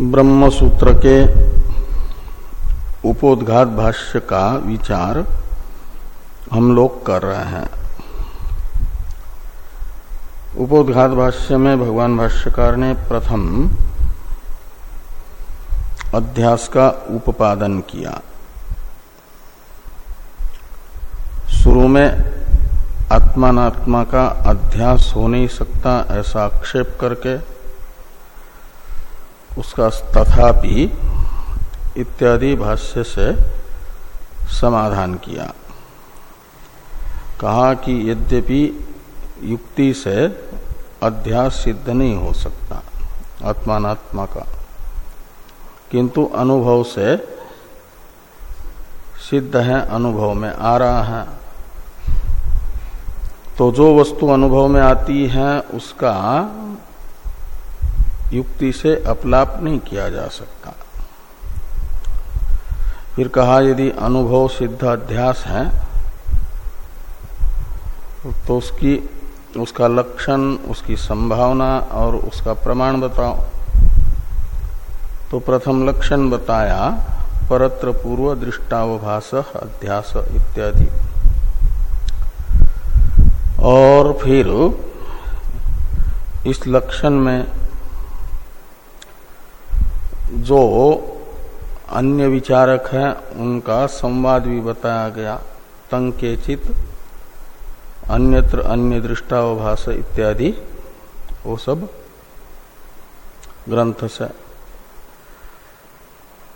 ब्रह्म सूत्र के उपोदघात भाष्य का विचार हम लोग कर रहे हैं। उपोदघात भाष्य में भगवान भाष्यकार ने प्रथम अध्यास का उपादन किया। शुरू में आत्मात्मा का अध्यास हो नहीं सकता ऐसा आक्षेप करके उसका तथापि इत्यादि भाष्य से समाधान किया। कहा कि यद्यपि युक्ति से अध्यास सिद्ध नहीं हो सकता आत्मात्मा का किंतु अनुभव से सिद्ध है, अनुभव में आ रहा है। तो जो वस्तु अनुभव में आती है, उसका युक्ति से अपलाप नहीं किया जा सकता। फिर कहा, यदि अनुभव सिद्ध अध्यास है तो उसकी, उसका लक्षण, उसकी संभावना और उसका प्रमाण बताओ। तो प्रथम लक्षण बताया, परत्र पूर्व दृष्टावभास अध्यास इत्यादि। और फिर इस लक्षण में जो अन्य विचारक हैं, उनका संवाद भी बताया गया। तंग के अन्यत्र अन्य दृष्टावभाष इत्यादि, वो सब ग्रंथ से।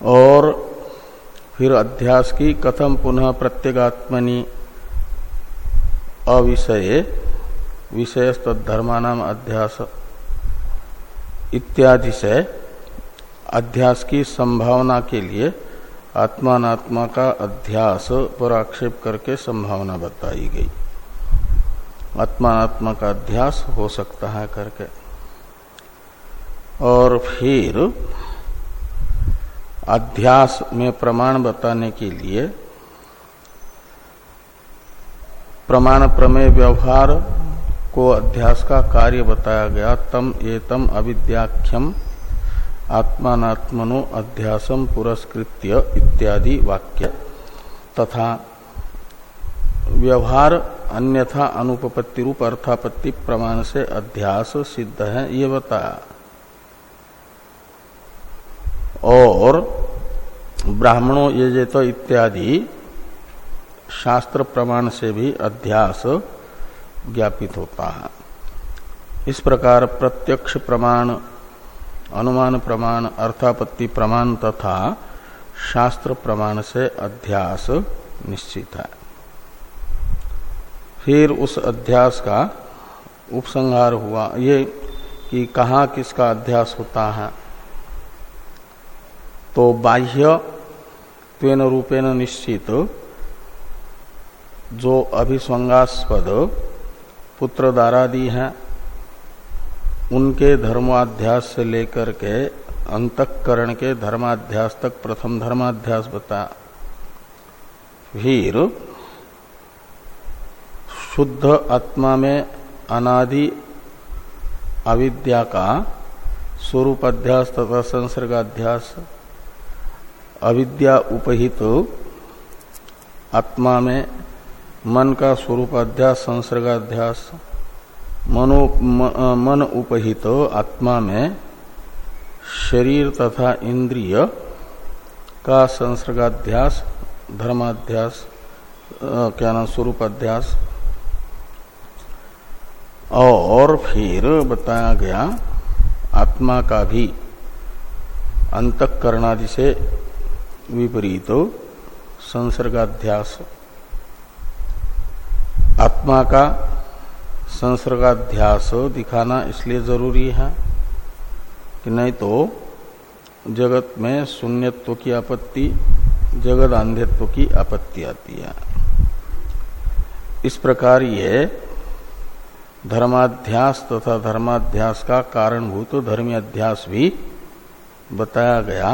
और फिर अध्यास की कथम पुनः प्रत्येगात्मनि अविषय विषय धर्मानाम अध्यास इत्यादि से अध्यास की संभावना के लिए आत्मात्मा का अध्यास पर आक्षेप करके संभावना बताई गई। आत्मात्मा का अध्यास हो सकता है करके। और फिर अध्यास में प्रमाण बताने के लिए प्रमाण प्रमेय व्यवहार को अध्यास का कार्य बताया गया, तम एतम अविद्याख्यम आत्मात्मनो अध्यासम पुरस्कृत्य इत्यादि वाक्य। तथा व्यवहार अन्यथा अनुपपत्ति रूप अर्थापत्ति प्रमाण से अध्यास सिद्ध है, ये बताया और ब्राह्मणों, ये तो इत्यादि शास्त्र प्रमाण से भी अध्यास ज्ञापित होता है। इस प्रकार प्रत्यक्ष प्रमाण अनुमान प्रमाण, अर्थापत्ति प्रमाण तथा शास्त्र प्रमाण से अध्यास निश्चित है। फिर उस अध्यास का उपसंहार हुआ, ये कि कहा किसका अध्यास होता है। तो बाह्य त्वेन रूपेण निश्चित, जो अभिस्वंगास्पद पुत्र दारादि हैं उनके धर्माध्यास से लेकर के अंतकरण के धर्माध्यास तक, प्रथम धर्माध्यास बता। फिर शुद्ध आत्मा में अनादि अविद्या का स्वरूप अध्यास तथा संसर्गाध्यास अविद्या उपहित आत्मा में मन का स्वरूप अध्यास, संसर्गाध्यास मनो मन उपहित, आत्मा में शरीर तथा इंद्रिय का संसर्गाध्यास, धर्माध्यास क्या नाम स्वरूप अध्यास और फिर बताया गया, आत्मा का भी अंतकरणादि से विपरीत संसर्गाध्यास। आत्मा का संसर्गाध्यास दिखाना इसलिए ज़रूरी है कि नहीं तो जगत में शून्यत्व की आपत्ति, जगत अंधत्व की आपत्ति आती है। इस प्रकार ये धर्माध्यास तथा धर्माध्यास का कारणभूत धर्मी अध्यास भी बताया गया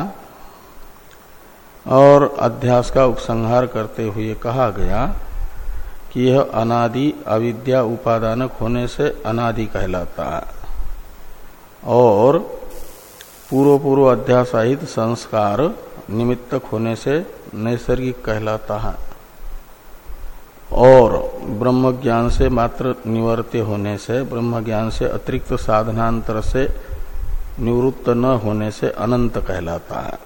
और अध्यास का उपसंहार करते हुए कहा गया कि यह अनादि अविद्या उपादानक होने से अनादि कहलाता है। और पूर्व पूर्व अध्यासाहित संस्कार निमित्तक होने से नैसर्गिक कहलाता है। और ब्रह्म ज्ञान से मात्र निवर्त्य होने से ब्रह्म ज्ञान से अतिरिक्त साधनांतर से निवृत्त न होने से अनंत कहलाता है।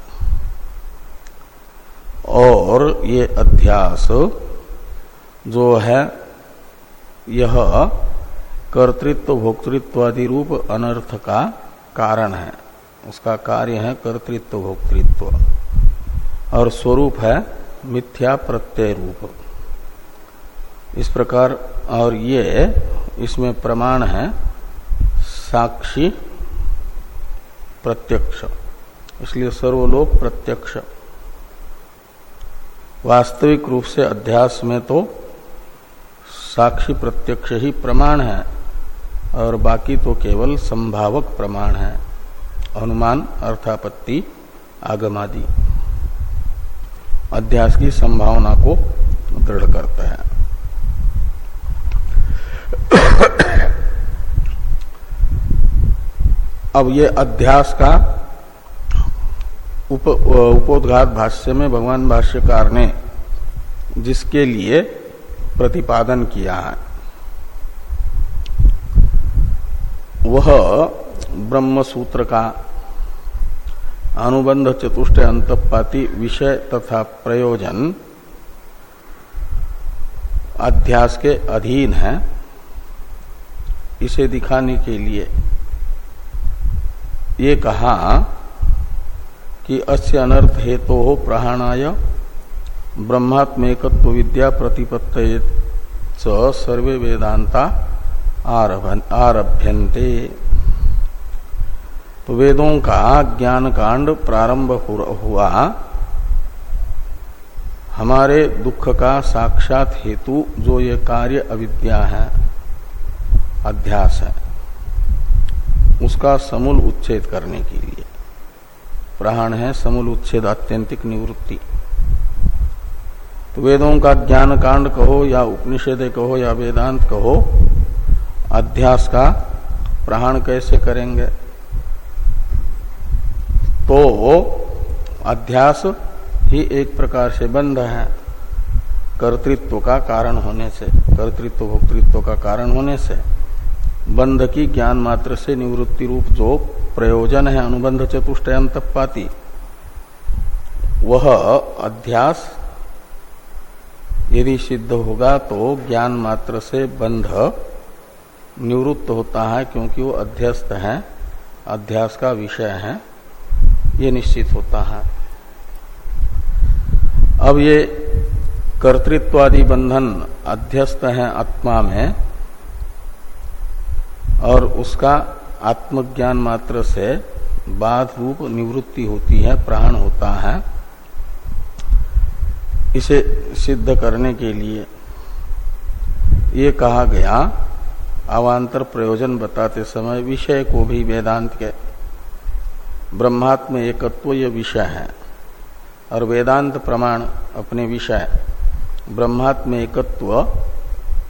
और ये अध्यास जो है, यह कर्तृत्व भोक्तृत्वादि रूप अनर्थ का कारण है। उसका कार्य है कर्तृत्व भोक्तृत्व और स्वरूप है मिथ्या प्रत्यय रूप। इस प्रकार, और ये इसमें प्रमाण है साक्षी प्रत्यक्ष। इसलिए सर्वलोक प्रत्यक्ष। वास्तविक रूप से अध्यास में तो साक्षी प्रत्यक्ष ही प्रमाण है और बाकी तो केवल संभावक प्रमाण है। अनुमान अर्थापत्ति आगमादि। अध्यास की संभावना को दृढ़ करता है। अब ये अध्यास का उप, उपोदघात भाष्य में भगवान भाष्यकार ने जिसके लिए प्रतिपादन किया है। वह ब्रह्म सूत्र का अनुबंध चतुष्ट अंतपाती विषय तथा प्रयोजन अध्यास के अधीन है। इसे दिखाने के लिए ये कहा कि अस्य अनर्थ हेतु हो प्रहाणाय ब्रह्मात्मेकत्व विद्या प्रतिपत्त सर्वे वेदांता आरभ्यन्ते। तो वेदों का ज्ञान कांड प्रारंभ हुआ। हमारे दुख का साक्षात हेतु जो ये कार्य अविद्या है, अध्यास है, उसका समूल उच्छेद करने के लिए। प्राण है समूल उच्छेद, आत्यंतिक निवृत्ति। वेदों का ज्ञान कांड कहो या उपनिषद कहो या वेदांत कहो, अध्यास का प्रहण कैसे करेंगे? तो अध्यास ही एक प्रकार से बंध है, कर्तृत्व का कारण होने से, कर्तृत्व, भोक्तृत्व का कारण होने से। बंध की ज्ञान मात्र से निवृत्ति रूप जो प्रयोजन है, अनुबंध चतुष्ट पाती वह अध्यास यदि सिद्ध होगा तो ज्ञान मात्र से बंध निवृत्त होता है, क्योंकि वो अध्यस्त है, अध्यास का विषय है, ये निश्चित होता है। अब ये कर्तृत्वादि बंधन अध्यस्त है, आत्मा में, और उसका आत्मज्ञान मात्र से बाध रूप निवृत्ति होती है, प्राण होता है। इसे सिद्ध करने के लिए ये कहा गया, अवान्तर प्रयोजन बताते समय विषय को भी वेदांत के, ब्रह्मात्म एकत्व ये विषय है, और वेदांत प्रमाण अपने विषय, ब्रह्मात्म एकत्व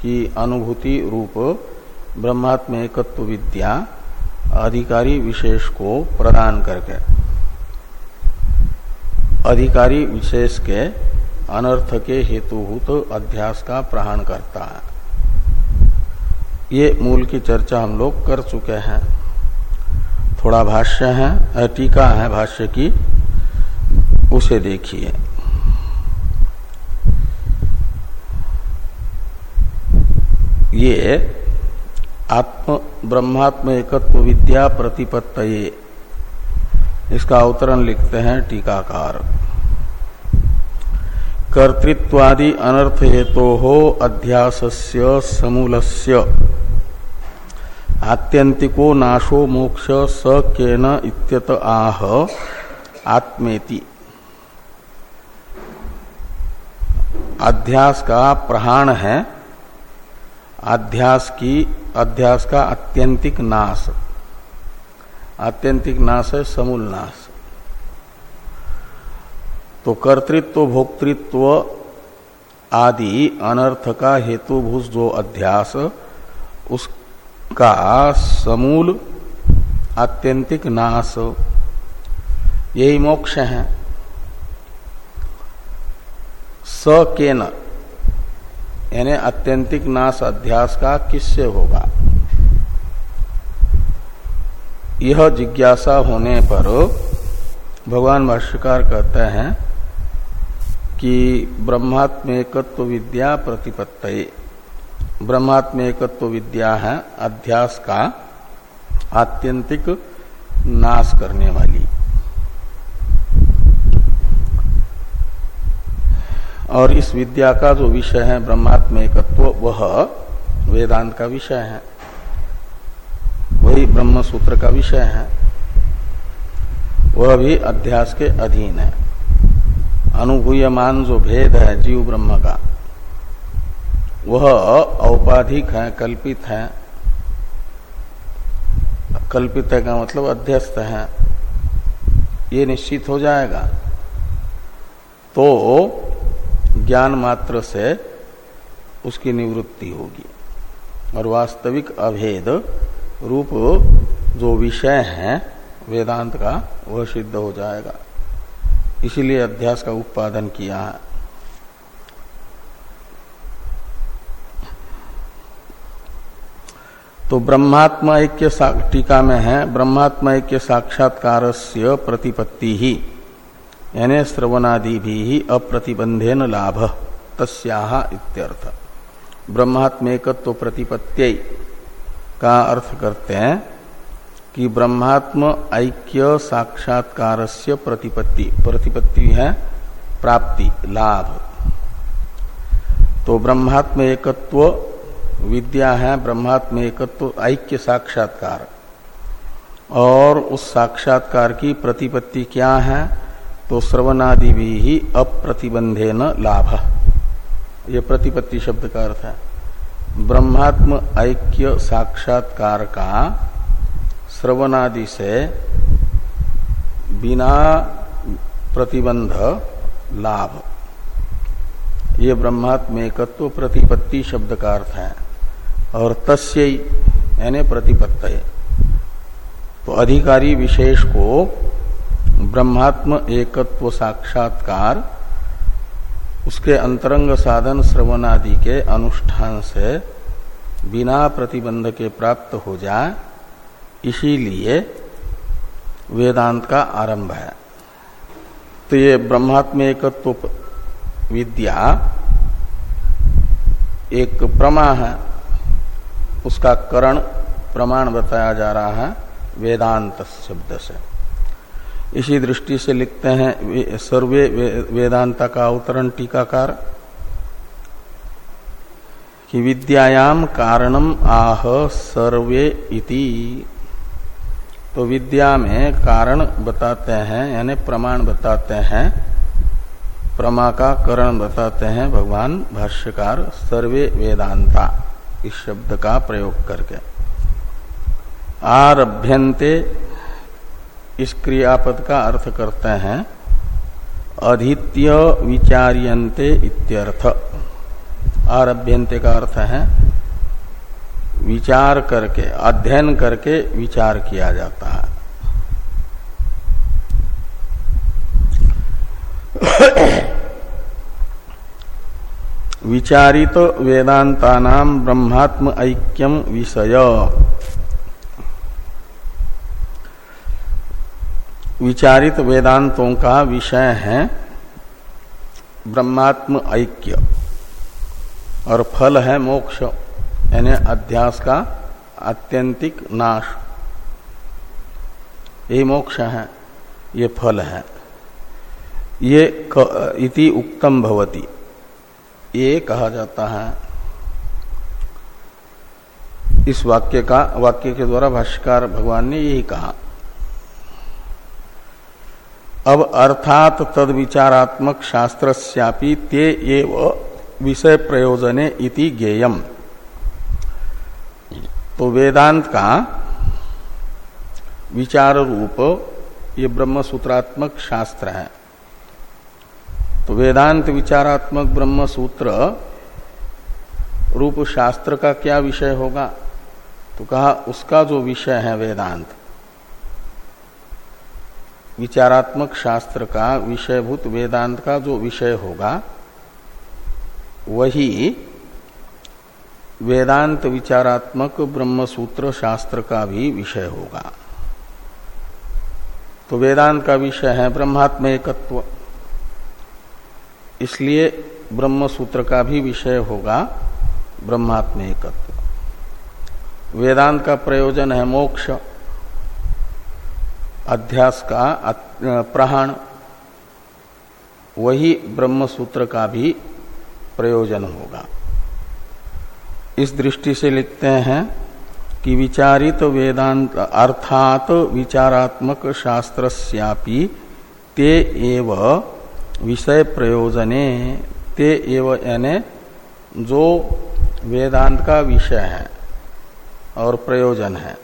की अनुभूति रूप, ब्रह्मात्म एकत्व विद्या, अधिकारी विशेष को प्रदान करके, अधिकारी विशेष के अनर्थ के हेतुभूत अध्यास का प्रहण करता है। ये मूल की चर्चा हम लोग कर चुके हैं। थोड़ा भाष्य है टीका है भाष्य की। उसे देखिए। ये आत्म ब्रह्मात्म एकत्व विद्या प्रतिपत्त इसका अवतरण लिखते हैं टीकाकार। कर्तृत्वादि अनर्थ हेतु हो अध्यासस्य समूलस्य। आत्यंतिको नाशो मोक्ष स केन इत्यत आह, आत्मेति। अध्यास का प्रहाण है। अध्यास की, अध्यास का आत्यंतिक नाश। आत्यंतिक नाश है, समूल नाश। तो कर्तृत्व, भोक्तृत्व आदि अनर्थ का हेतुभूत जो अध्यास, उसका समूल आत्यंतिक नाश। यही मोक्ष है। स के न यानी अत्यंतिक नाश अध्यास का किससे होगा? यह जिज्ञासा होने पर भगवान भाष्यकार कहते हैं कि ब्रह्मात्मेकत्व विद्या प्रतिपत्त ब्रह्मात्मेकत्व विद्या है, अध्यास का आत्यंतिक नाश करने वाली। और इस विद्या का जो विषय है, ब्रह्मात्म ब्रह्मात्मेकत्व वह वेदांत का विषय है। वही ब्रह्म सूत्र का विषय है। वह भी अध्यास के अधीन है। अनुभूयमान जो भेद है जीव ब्रह्म का वह औपाधिक है, कल्पित है। कल्पित है का मतलब अध्यस्त है। ये निश्चित हो जाएगा। तो ज्ञान मात्र से उसकी निवृत्ति होगी। और वास्तविक अभेद रूप जो विषय है, वेदांत का, वह सिद्ध हो जाएगा। इसीलिए अध्यास का उत्पादन किया है। तो ब्रह्मात्मा ऐक्य टीका में है, ब्रह्मात्मा ऐक्य साक्षात्कार से प्रतिपत्ति ही, यानी श्रवणादि भी ही अप्रतिबंधेन लाभ तस्याह इत्यर्थ। ब्रह्मात्मेकत्व प्रतिपत्ति का अर्थ करते हैं कि ब्रह्मात्म ऐक्य साक्षात्कार से प्रतिपत्ति प्रतिपत्ति है प्राप्ति, लाभ। तो ब्रह्मात्म एकत्व, विद्या है ब्रह्मात्म एकत्व, ऐक्य साक्षात्कार। और उस साक्षात्कार की प्रतिपत्ति क्या है? तो श्रवणादि भी ही अप्रतिबंधे न लाभ। ये प्रतिपत्ति शब्द का अर्थ है। ब्रह्मात्म ऐक्य साक्षात्कार का श्रवणादि से बिना प्रतिबंध लाभ। ये ब्रह्मात्म एकत्व प्रतिपत्ति शब्द का अर्थ है। और तस्य यानी प्रतिपत्त तो अधिकारी विशेष को ब्रह्मात्म एकत्व साक्षात्कार, उसके अंतरंग साधन श्रवणादि के अनुष्ठान से बिना प्रतिबंध के प्राप्त हो जाए इसीलिए वेदांत का आरंभ है। तो ये ब्रह्मात्म एकत्व विद्या एक प्रमा है। उसका करण प्रमाण बताया जा रहा है वेदांत शब्द से। इसी दृष्टि से लिखते हैं सर्वे वेदांत का अवतरण टीकाकार कि विद्यायाम कारणम आह सर्वे इति। तो विद्या में कारण बताते हैं, यानी प्रमाण बताते हैं, प्रमा का करण बताते हैं, भगवान भाष्यकार सर्वे वेदांता इस शब्द का प्रयोग करके। आरभ्यंते इस क्रियापद का अर्थ करते हैं, अधित्य विचार्यन्ते इत्यर्थ। आरभ्यंते का अर्थ है विचार करके, अध्ययन करके विचार किया जाता है। विचारित तो वेदांता नाम ब्रह्मात्म ऐक्यम विषय। विचारित वेदांतों का विषय है ब्रह्मात्म ऐक्य। और फल है मोक्ष। यानी अध्यास का आत्यंतिक नाश। ये मोक्ष है, ये फल है। ये इति उक्तम भवती। ये कहा जाता है इस वाक्य का, वाक्य के द्वारा भाष्यकार भगवान ने यही कहा। अब अर्थात तद विचारात्मक शास्त्र ते एव विषय प्रयोजने इति ज्ञेयम तो वेदांत का विचार रूप ये ब्रह्म सूत्रात्मक शास्त्र है। तो वेदांत विचारात्मक ब्रह्म सूत्र रूप शास्त्र का क्या विषय होगा? तो कहा, उसका जो विषय है वेदांत, विचारात्मक शास्त्र का, विषयभूत वेदांत का जो विषय होगा, वही वेदांत विचारात्मक ब्रह्म सूत्र शास्त्र का भी विषय होगा। तो वेदांत का विषय है ब्रह्मात्म एकत्व इसलिए ब्रह्म सूत्र का भी विषय होगा ब्रह्मात्म एकत्व वेदांत का प्रयोजन है मोक्ष, अध्यास का प्रहण वही ब्रह्म सूत्र का भी प्रयोजन होगा। इस दृष्टि से लिखते हैं कि विचारित वेदांत अर्थात विचारात्मक शास्त्रस्यापि ते एव विषय प्रयोजने, ते एव यानी जो वेदांत का विषय है और प्रयोजन है।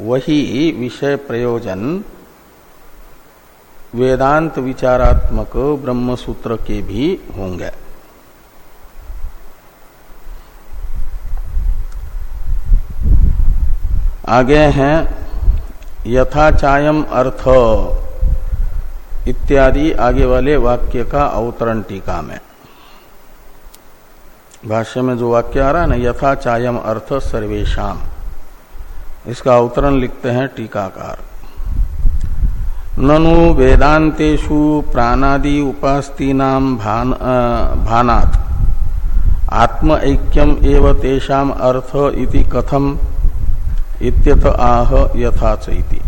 वही विषय प्रयोजन वेदांत विचारात्मक ब्रह्म सूत्र के भी होंगे। आगे हैं यथा चायम अर्थ इत्यादि आगे वाले वाक्य का अवतरण टीका में। भाष्य में जो वाक्य आ रहा है ना यथा चायम अर्थ सर्वेशम इसका अवतरण लिखते हैं टीकाकार। ननु वेदांतेषु प्राणादि उपास्तीनाम भान, भानात आत्म ऐक्यम एव तेषाम अर्थ इति कथम इत्यथ आह यथा चैती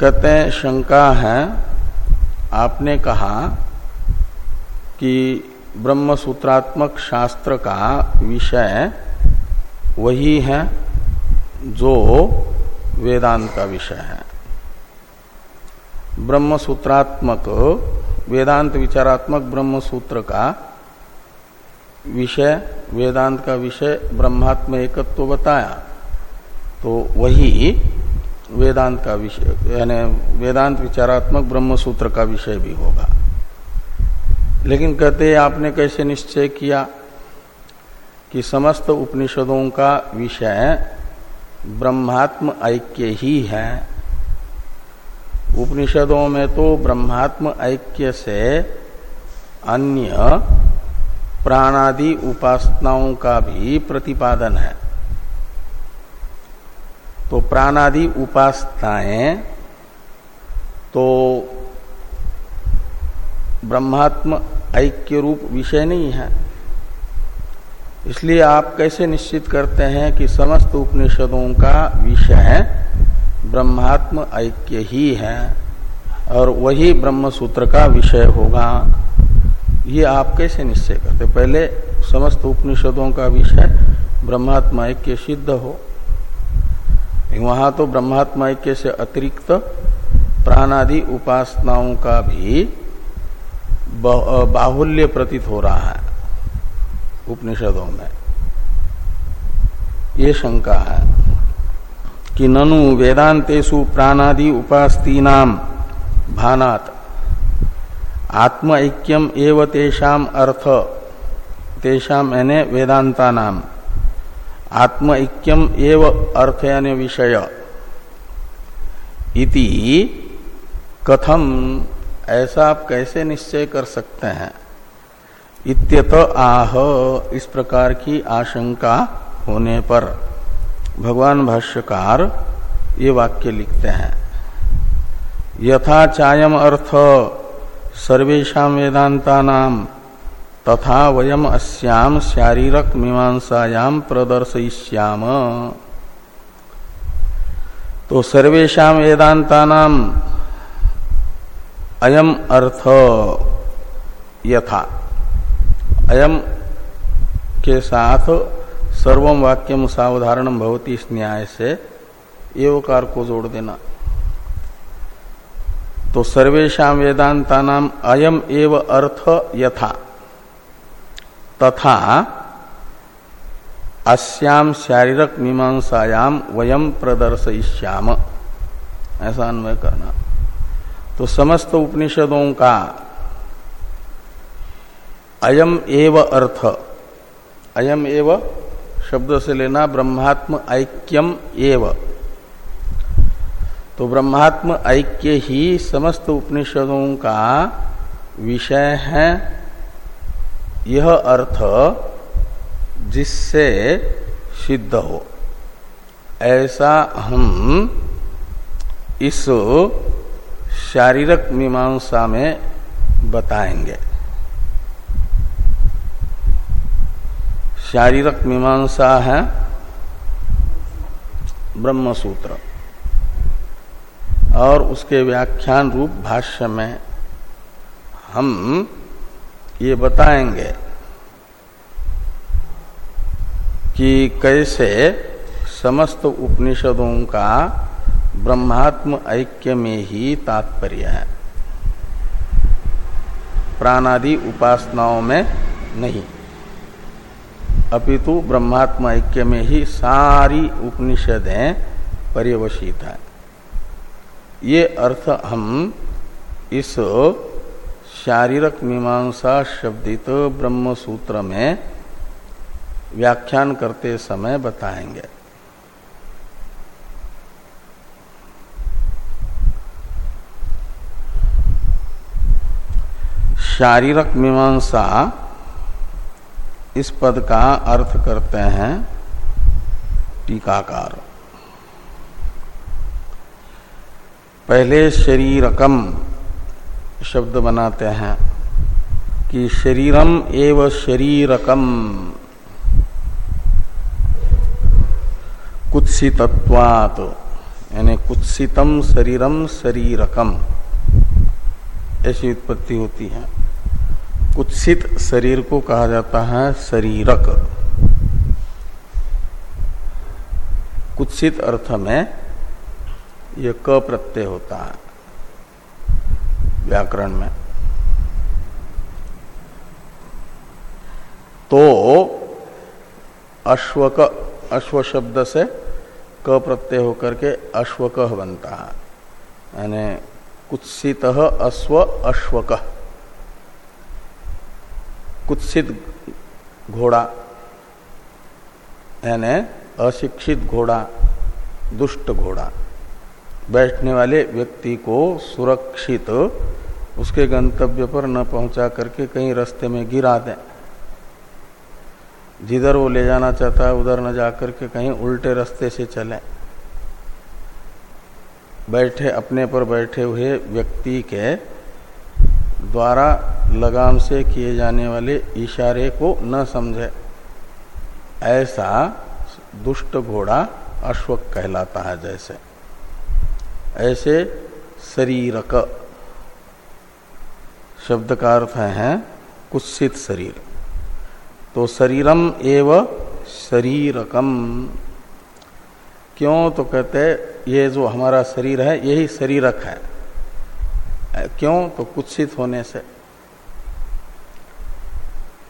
कहते शंका है, आपने कहा कि ब्रह्म सूत्रात्मक शास्त्र का विषय वही है जो वेदांत का विषय है। ब्रह्म सूत्रात्मक वेदांत विचारात्मक ब्रह्म सूत्र का विषय, वेदांत का विषय ब्रह्मात्म एकत्व बताया। तो वही वेदांत का विषय, यानी वेदांत विचारात्मक ब्रह्म सूत्र का विषय भी होगा। लेकिन कहते आपने कैसे निश्चय किया कि समस्त उपनिषदों का विषय ब्रह्मात्म ऐक्य ही है? उपनिषदों में तो ब्रह्मात्म ऐक्य से अन्य प्राणादि उपासनाओं का भी प्रतिपादन है। तो प्राणादि उपासनाएँ तो ब्रह्मात्म ऐक्य रूप विषय नहीं है। इसलिए आप कैसे निश्चित करते हैं कि समस्त उपनिषदों का विषय ब्रह्मात्म ऐक्य ही है और वही ब्रह्म सूत्र का विषय होगा? ये आप कैसे निश्चय करते पहले समस्त उपनिषदों का विषय ब्रह्मात्मा ऐक्य सिद्ध हो। वहाँ तो ब्रह्मात्मा ऐक्य से अतिरिक्त प्राणादि उपासनाओं का भी बाहुल्य प्रतीत हो रहा है उपनिषदों में। ये शंका है कि ननु वेदांतेशु प्राणादि उपास्तीनाम भानात आत्म ऐक्यम एव तेषाम अर्थ। तेषाम यानी वेदांता नाम आत्म ऐक्यम एव अर्थ यानी विषय। इति कथम ऐसा आप कैसे निश्चय कर सकते हैं? इत्यत आह इस प्रकार की आशंका होने पर भगवान भाष्यकार ये वाक्य लिखते हैं। यथा चायम अर्थ। सर्वेशा वेदांता तथा वयम अस्याम शारीरक मीमांसायाम प्रदर्शयिष्याम। तो सर्वेशा वेदांता नाम अयम अर्थ यथा। अयम के साथ सर्वम वाक्यम सावधारण भवती इस न्याय से एवकार को जोड़ देना। तो सर्वेशा वेदांता नाम अयम एव अर्थ यथा। तथा अस्याम शारीरक मीमांसायाम वयम प्रदर्शयिष्याम। ऐसा अन्वय करना। तो समस्त उपनिषदों का अयम एव अर्थ। अयम एव शब्द से लेना ब्रह्मात्म ऐक्यम एव। तो ब्रह्मात्म ऐक्य ही समस्त उपनिषदों का विषय है। यह अर्थ जिससे सिद्ध हो। ऐसा हम इस शारीरक मीमांसा में बताएँगे। शारीरक मीमांसा है ब्रह्म सूत्र और उसके व्याख्यान रूप भाष्य में हम ये बताएँगे कि कैसे समस्त उपनिषदों का ब्रह्मात्म ऐक्य में ही तात्पर्य है। प्राणादि उपासनाओं में नहीं। अपितु ब्रह्मात्म ऐक्य में ही सारी उपनिषदें पर्यवसित है। ये अर्थ हम इस शारीरक मीमांसा शब्दित ब्रह्म सूत्र में व्याख्यान करते समय बताएँगे। शारीरक मीमांसा इस पद का अर्थ करते हैं टीकाकार। पहले शरीरकम शब्द बनाते हैं कि शरीरम एव शरीरकम। कुत्सितत्वात, यानी कुत्सितम शरीरम शरीरकम। ऐसी उत्पत्ति होती है। कुत्सित शरीर को कहा जाता है शरीरक। कुत्सित अर्थ में यह क प्रत्यय होता है व्याकरण में। तो अश्वक, अश्व शब्द से क प्रत्यय होकर के अश्वक बनता है। यानी कुत्सित अश्व अश्वक। कुत्सित घोड़ा, यानी अशिक्षित घोड़ा, दुष्ट घोड़ा। बैठने वाले व्यक्ति को सुरक्षित, उसके गंतव्य पर न पहुँचा करके कहीं रास्ते में गिरा दें। जिधर वो ले जाना चाहता है, उधर न जाकर के कहीं उल्टे रास्ते से चले। बैठे, अपने पर बैठे हुए व्यक्ति के द्वारा लगाम से किए जाने वाले इशारे को न समझे। ऐसा दुष्ट घोड़ा अश्वक कहलाता है जैसे। ऐसे शरीरक। शब्द का अर्थ है कुत्सित शरीर। तो शरीरम एव शरीरकम। क्यों? तो कहते ये जो हमारा शरीर है, यही शरीरक है। क्यों? तो कुत्सित होने से।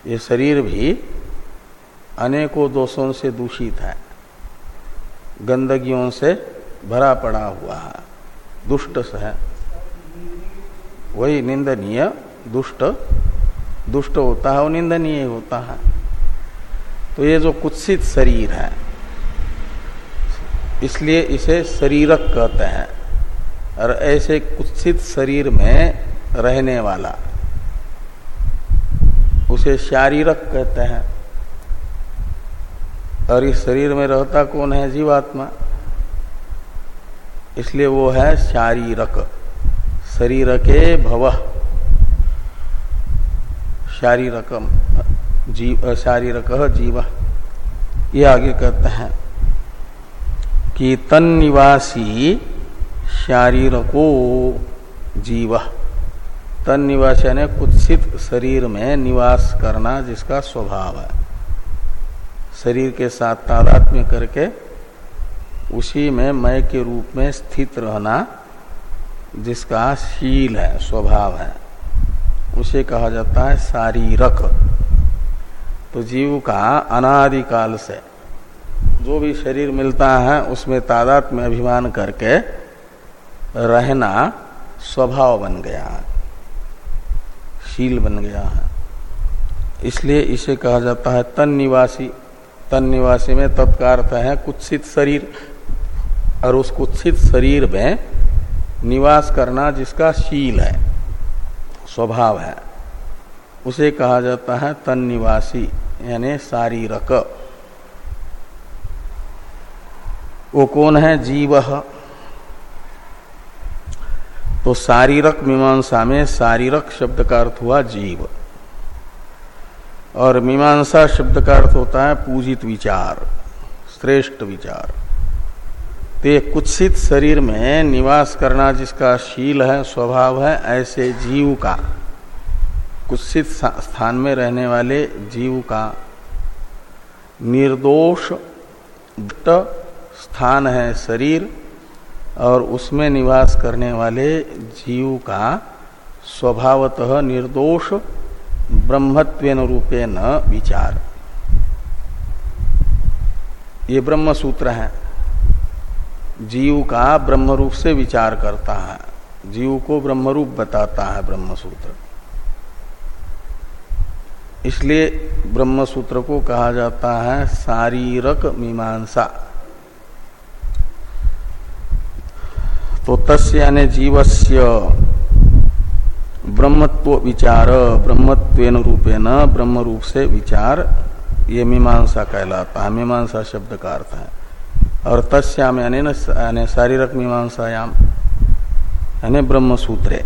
ये शरीर भी अनेकों दोषों से दूषित है, गंदगियों से भरा पड़ा हुआ है। दुष्ट है वही निंदनीय, दुष्ट। दुष्ट होता है वो निंदनीय होता है। तो ये जो कुत्सित शरीर है, इसलिए इसे शरीरक कहते हैं। और ऐसे कुत्सित शरीर में रहने वाला, उसे शारीरक कहते हैं। और इस शरीर में रहता कौन है जीवात्मा? इसलिए वो है शारीरक। शरीर के भव। शारीरकम जीव, शारीरक जीव। ये आगे कहते हैं कि तन निवासी शारीरको जीव। तन निवास यानी कुत्सित शरीर में निवास करना जिसका स्वभाव है। शरीर के साथ तादात्म्य करके उसी में मय के रूप में स्थित रहना जिसका शील है, स्वभाव है, उसे कहा जाता है शारीरक। तो जीव का अनादिकाल से जो भी शरीर मिलता है, उसमें तादात में अभिमान करके रहना स्वभाव बन गया है, शील बन गया है। इसलिए इसे कहा जाता है तन निवासी तन निवासी में तत्कार है कुत्सित शरीर। और उस कुत्सित शरीर में निवास करना जिसका शील है, स्वभाव है, उसे कहा जाता है तन निवासी यानी शारीरक। वो कौन है? जीव तो शारीरक मीमांसा में शारीरक शब्द का अर्थ हुआ जीव। और मीमांसा शब्द का अर्थ होता है पूजित विचार, श्रेष्ठ विचार। तो कुत्सित शरीर में निवास करना जिसका शील है, स्वभाव है, ऐसे जीव का, कुत्सित स्थान में रहने वाले जीव का निर्दोष स्थान है शरीर और उसमें निवास करने वाले जीव का स्वभावतः निर्दोष ब्रह्मत्वेन रूपेण विचार। ये ब्रह्म सूत्र है। जीव का ब्रह्म रूप से विचार करता है। जीव को ब्रह्म रूप बताता है ब्रह्म सूत्र इसलिए ब्रह्म सूत्र को कहा जाता है शारीरक मीमांसा। तो तस्य यानी जीवस्य ब्रह्मत्व विचार, ब्रह्मत्वेन रूपेण ब्रह्म रूप से विचार, ये मीमांसा कहलाता है। मीमांसा शब्द का अर्थ है। और तस्याम यानी शारीरक मीमांसायाम, यानी ब्रह्म सूत्रे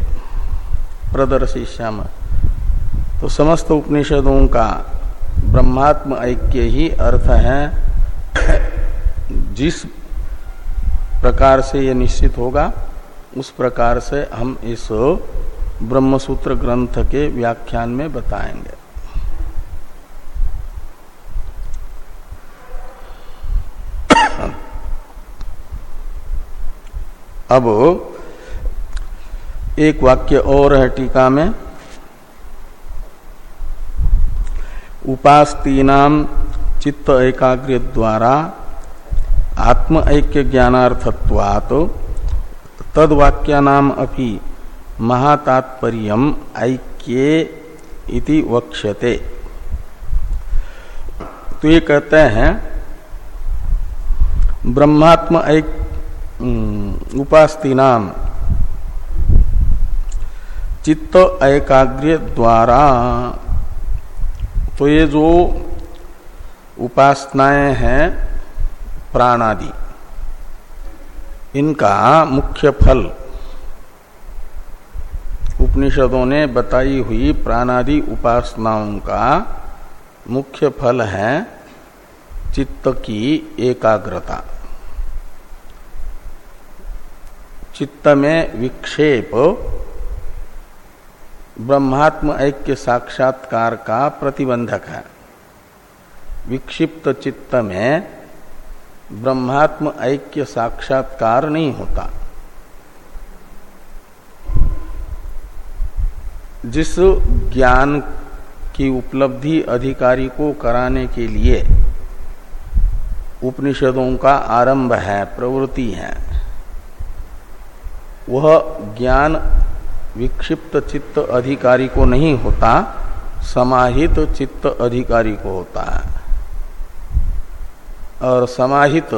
प्रदर्शिश्याम तो समस्त उपनिषदों का ब्रह्मात्म ऐक्य ही अर्थ है। जिस प्रकार से ये निश्चित होगा, उस प्रकार से हम इस ब्रह्मसूत्र ग्रंथ के व्याख्यान में बताएँगे। अब एक वाक्य और है टीका में। उपास्तीनाम चित्त एकाग्र द्वारा आत्म ऐक्य ज्ञानार्थत्वात् तद वाक्यानाम अपि महातात्पर्य ऐक्य इति वक्ष्यते। तो ये कहते हैं, ब्रह्मात्म ऐक्य उपास्ती नाम चित्त एकाग्र द्वारा। तो ये जो उपासनाएँ हैं, प्राणादि, इनका मुख्य फल उपनिषदों ने बताई हुई प्राणादि उपासनाओं का मुख्य फल है चित्त की एकाग्रता। चित्त में विक्षेप। ब्रह्मात्म ऐक्य साक्षात्कार का प्रतिबंधक है। विक्षिप्त चित्त में ब्रह्मात्म ऐक्य साक्षात्कार नहीं होता। जिस ज्ञान की उपलब्धि अधिकारी को कराने के लिए उपनिषदों का आरंभ है, प्रवृत्ति है वह ज्ञान विक्षिप्त चित्त अधिकारी को नहीं होता, समाहित चित्त अधिकारी को होता है। और समाहित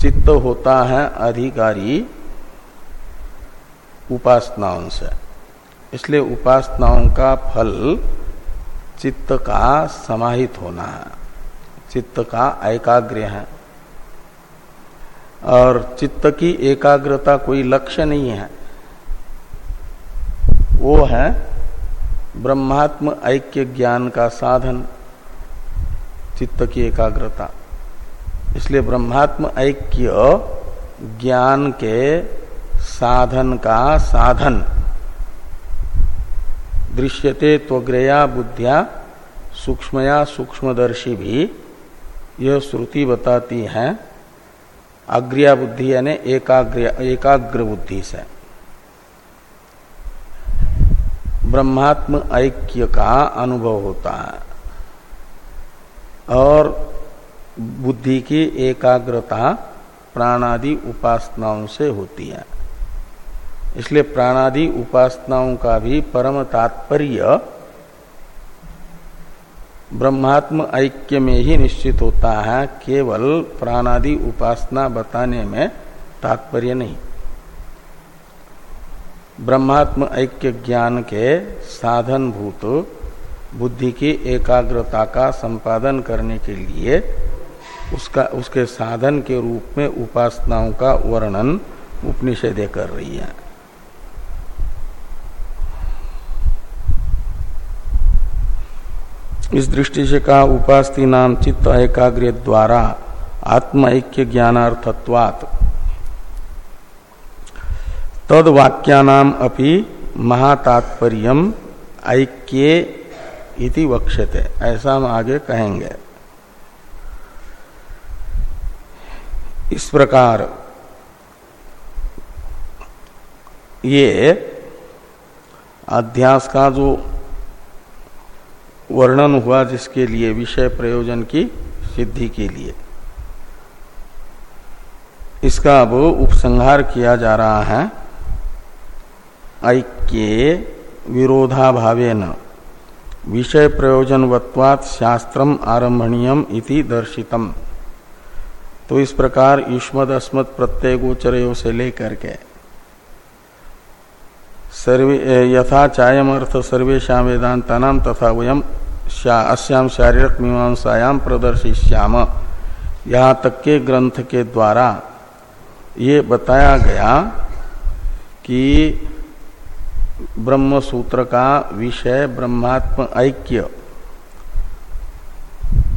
चित्त होता है अधिकारी उपासनाओं से। इसलिए उपासनाओं का फल चित्त का समाहित होना है। चित्त का एकाग्र है। और चित्त की एकाग्रता कोई लक्ष्य नहीं है। वो है ब्रह्मात्म ऐक्य ज्ञान का साधन, चित्त की एकाग्रता। इसलिए ब्रह्मात्म ऐक्य ज्ञान के साधन का साधन। दृश्यते त्वग्रया बुद्धिया, सूक्ष्मया सूक्ष्मदर्शी भी यह श्रुति बताती है। अग्रिया बुद्धि यानी एकाग्र एकाग्र बुद्धि से। ब्रह्मात्म ऐक्य का अनुभव होता है। और बुद्धि की एकाग्रता प्राणादि उपासनाओं से होती है। इसलिए प्राणादि उपासनाओं का भी परम तात्पर्य ब्रह्मात्म ऐक्य में ही निश्चित होता है, केवल प्राणादि उपासना बताने में तात्पर्य नहीं। ब्रह्मात्म ऐक्य ज्ञान के साधन भूत बुद्धि की एकाग्रता का संपादन करने के लिए उसका, उसके साधन के रूप में उपासनाओं का वर्णन उपनिषेधे कर रही है। इस दृष्टि से कहा, उपास्ति नाम चित्त एकाग्र द्वारा आत्म ऐक्य ज्ञानार्थत्वात्। तद वाक्यानाम अपि महातात्पर्य ऐक्य वक्षते ऐसा हम आगे कहेंगे। इस प्रकार ये अध्यास का जो वर्णन हुआ जिसके लिए, विषय प्रयोजन की सिद्धि के लिए। इसका अब उपसंहार किया जा रहा है। ऐक्य विरोधाभावेन। विषय प्रयोजनवत्वात् शास्त्रम आरंभणीयम इति दर्शितम। तो इस प्रकार युष्मद अस्मद प्रत्यय से लेकर के सर्वे यथा चायम अर्थ सर्वेशा वेदांता नाम तथा वयम अश्याम शारीरक मीमांसायाम प्रदर्शिश्याम यहाँ तक के ग्रंथ के द्वारा ये बताया गया कि ब्रह्म सूत्र का विषय, ब्रह्मात्म ऐक्य।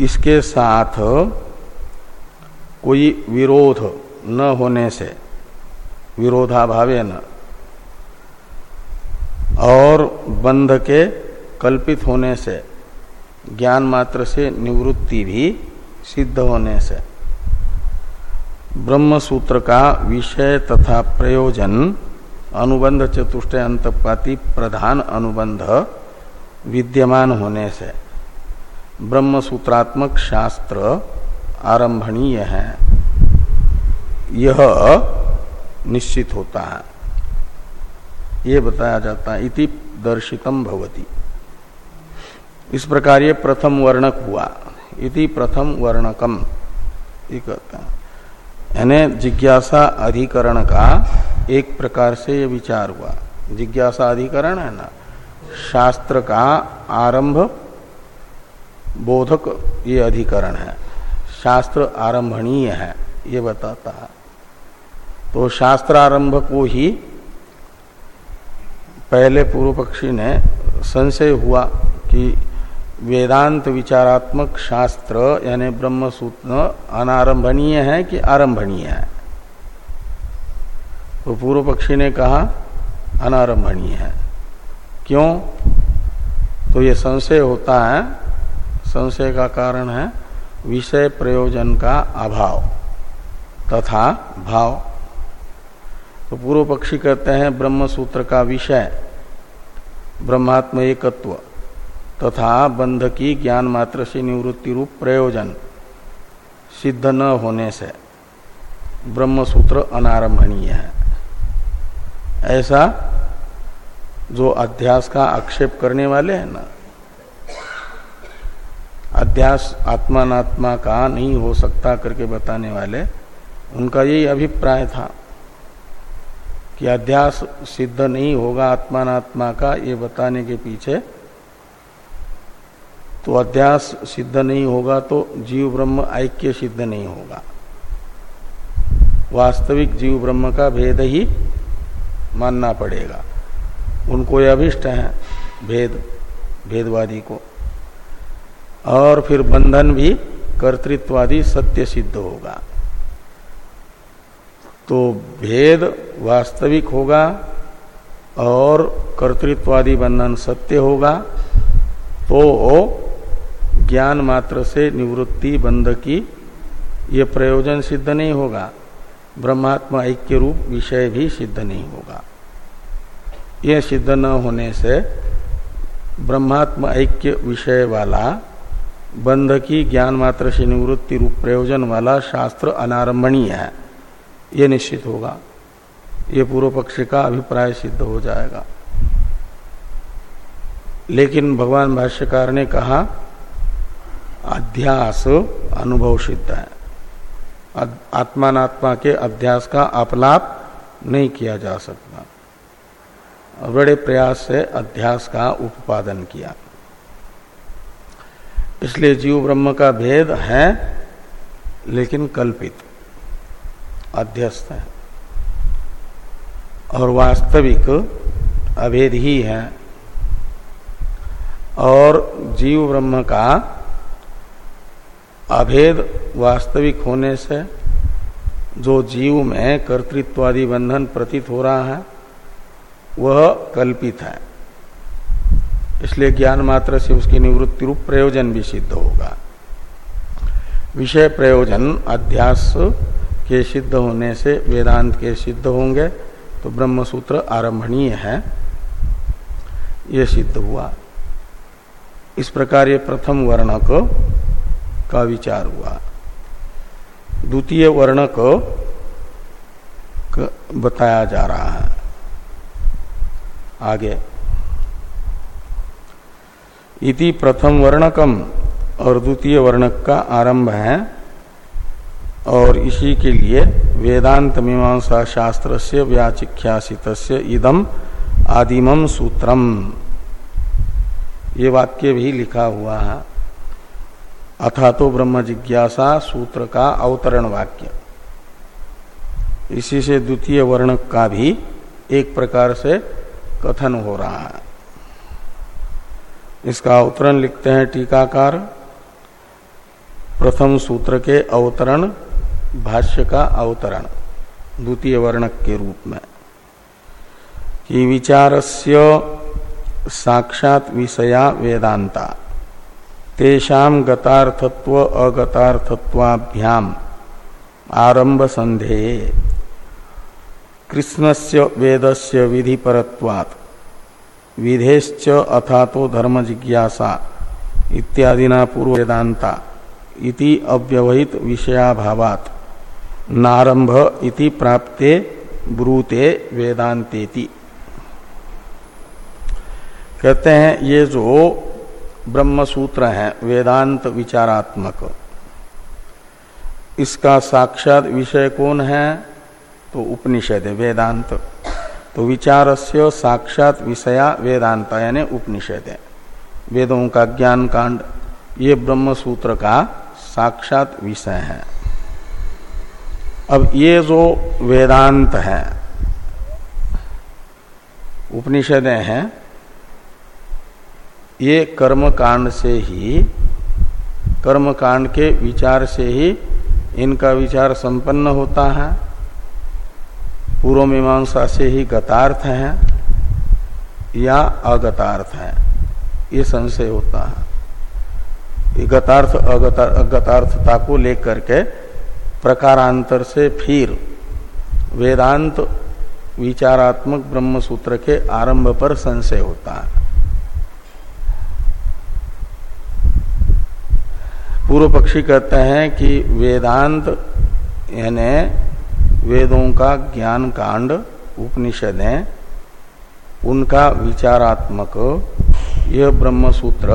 इसके साथ कोई विरोध न होने से, विरोधाभावे न। और बंध के कल्पित होने से, ज्ञान मात्र से निवृत्ति भी सिद्ध होने से। ब्रह्म सूत्र का विषय तथा प्रयोजन, अनुबंध चतुष्टय अंतपाती प्रधान अनुबंध, विद्यमान होने से। ब्रह्म सूत्रात्मक शास्त्र आरंभणीय है। यह निश्चित होता है। ये बताया जाता है, इति दर्शितम भवती। इस प्रकार ये प्रथम वर्णक हुआ। इति प्रथम वर्णकम ये कहता है। यानी जिज्ञासा अधिकरण का एक प्रकार से ये विचार हुआ। जिज्ञासा अधिकरण है ना? शास्त्र का आरंभ, बोधक ये अधिकरण है। शास्त्र आरंभणीय है, ये बताता है। तो शास्त्र आरंभ को ही पहले पूर्व पक्षी ने संशय हुआ कि वेदांत विचारात्मक शास्त्र यानी ब्रह्म सूत्र अनारंभणीय है कि आरंभणीय है? तो पूर्व पक्षी ने कहा अनारंभणीय है। क्यों? तो ये संशय होता है। संशय का कारण है विषय प्रयोजन का अभाव तथा भाव। तो पूर्व पक्षी कहते हैं ब्रह्म सूत्र का विषय, ब्रह्मात्म एकत्व, तथा बंध की ज्ञान मात्र से निवृत्ति रूप प्रयोजन, सिद्ध न होने से। ब्रह्म सूत्र अनारंभणीय है। ऐसा जो अध्यास का आक्षेप करने वाले हैं ना, अध्यास आत्मात्मा का नहीं हो सकता करके बताने वाले, उनका यही अभिप्राय था। कि अध्यास सिद्ध नहीं होगा आत्मात्मा का, ये बताने के पीछे। तो अध्यास सिद्ध नहीं होगा तो जीव ब्रह्म ऐक्य सिद्ध नहीं होगा। वास्तविक जीव ब्रह्म का भेद ही मानना पड़ेगा। उनको यह अभिष्ट है भेद, भेदवादी को। और फिर बंधन भी कर्तृत्वादी सत्य सिद्ध होगा। तो भेद वास्तविक होगा और कर्तृत्वादी बंधन सत्य होगा तो ज्ञान मात्र से निवृत्ति बंध की ये प्रयोजन सिद्ध नहीं होगा। ब्रह्मात्मा ऐक्य रूप विषय भी सिद्ध नहीं होगा। यह सिद्ध न होने से ब्रह्मात्म ऐक्य विषय वाला बंध की ज्ञान मात्र से निवृत्ति रूप प्रयोजन वाला शास्त्र अनारंभणीय है। ये निश्चित होगा। ये पूर्व पक्ष का अभिप्राय सिद्ध हो जाएगा। लेकिन भगवान भाष्यकार ने कहा, अध्यास अनुभव सिद्ध है। आत्मात्मा के अध्यास का अपलाप नहीं किया जा सकता। बड़े प्रयास से अध्यास का उपादन किया। इसलिए जीव ब्रह्म का भेद है, लेकिन कल्पित। अध्यस्त है। और वास्तविक अभेद ही है। और जीव ब्रह्म का अभेद वास्तविक होने से जो जीव में कर्तृत्वादि बंधन प्रतीत हो रहा है, वह कल्पित है। इसलिए ज्ञान मात्र से उसकी निवृत्ति रूप प्रयोजन भी सिद्ध होगा। विषय प्रयोजन, अध्यास के सिद्ध होने से वेदांत के सिद्ध होंगे तो ब्रह्म सूत्र आरंभणीय है। ये सिद्ध हुआ। इस प्रकार ये प्रथम वर्णक का विचार हुआ। द्वितीय वर्णक बताया जा रहा है। आगे। इति प्रथम वर्णकम और द्वितीय वर्णक का आरंभ है। और इसी के लिए वेदांत मीमांसा शास्त्र से व्याचिख्यासित इदम आदिमम सूत्रम। ये वाक्य भी लिखा हुआ है। अथा तो ब्रह्म जिज्ञासा सूत्र का अवतरण वाक्य। इसी से द्वितीय वर्ण का भी एक प्रकार से कथन हो रहा है। इसका अवतरण लिखते हैं टीकाकार। प्रथम सूत्र के अवतरण भाष्य का अवतरण, द्वितीय वर्णक के रूप में। कि विचारस्य साक्षात विषया वेदांता। तेषाम गतार्थत्व, अगतार्थत्वाभ्याम आरंभ संधे कृष्णस्य वेदस्य विधिपरत्वात्, विधेश्च अथा तो धर्म जिज्ञासा इत्यादिना पूर्व वेदांता इति अव्यवहित विषयाभावात। नारंभ इति प्राप्ते ब्रूते वेदांतेति। कहते हैं, ये जो ब्रह्म सूत्र है, वेदांत विचारात्मक, इसका साक्षात विषय कौन है? तो उपनिषद है, वेदांत। तो विचार से साक्षात विषया वेदांत, यानी उपनिषद है। वेदों का ज्ञान कांड ये ब्रह्म सूत्र का साक्षात विषय है। अब ये जो वेदांत है, उपनिषदें हैं, ये कर्म कांड से ही कर्म कांड के विचार से ही इनका विचार संपन्न होता है। पूर्व मीमांसा से ही गतार्थ है या अगतार्थ है, ये संशय होता है। गतार्थ अगतार्थता को लेकर के प्रकारांतर से फिर वेदांत विचारात्मक ब्रह्म सूत्र के आरंभ पर संशय होता है। पूर्व पक्षी कहते हैं कि वेदांत, यानी वेदों का ज्ञान कांड उपनिषदें, उनका विचारात्मक, यह ब्रह्म सूत्र